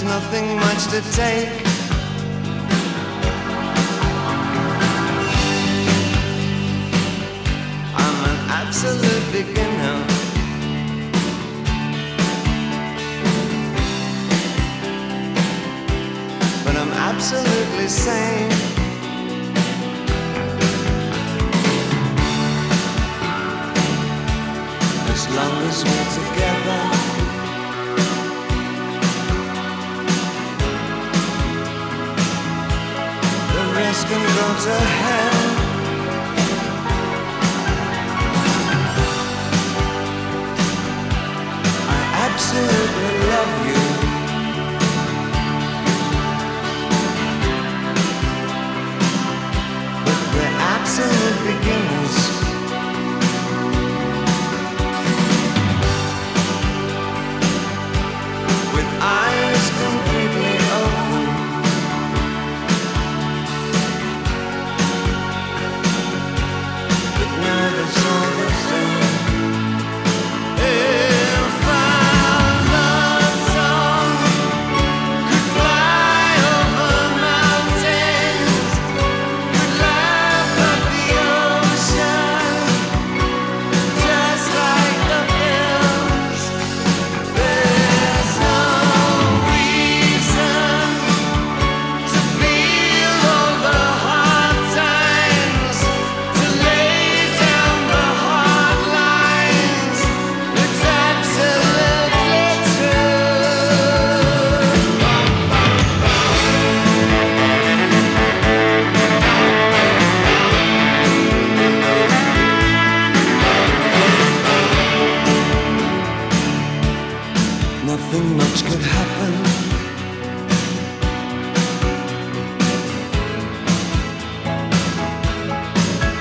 There's nothing much to take. I'm an absolute beginner. But I'm absolutely sane. As long as we're together. Can go to hell.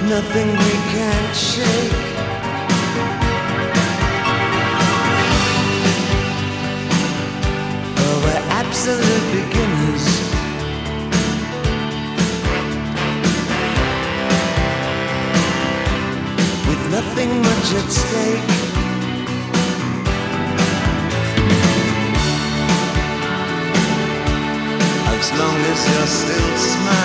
Nothing we can't shake. Oh, we're absolute beginners. With nothing much at stake. As long as you're still smiling.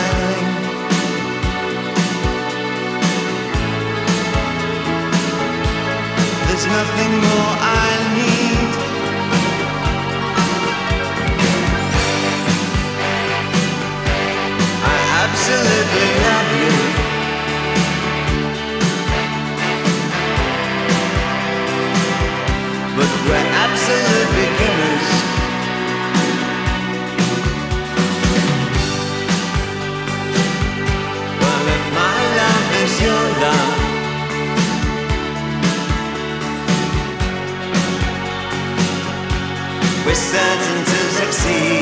we're certain to succeed.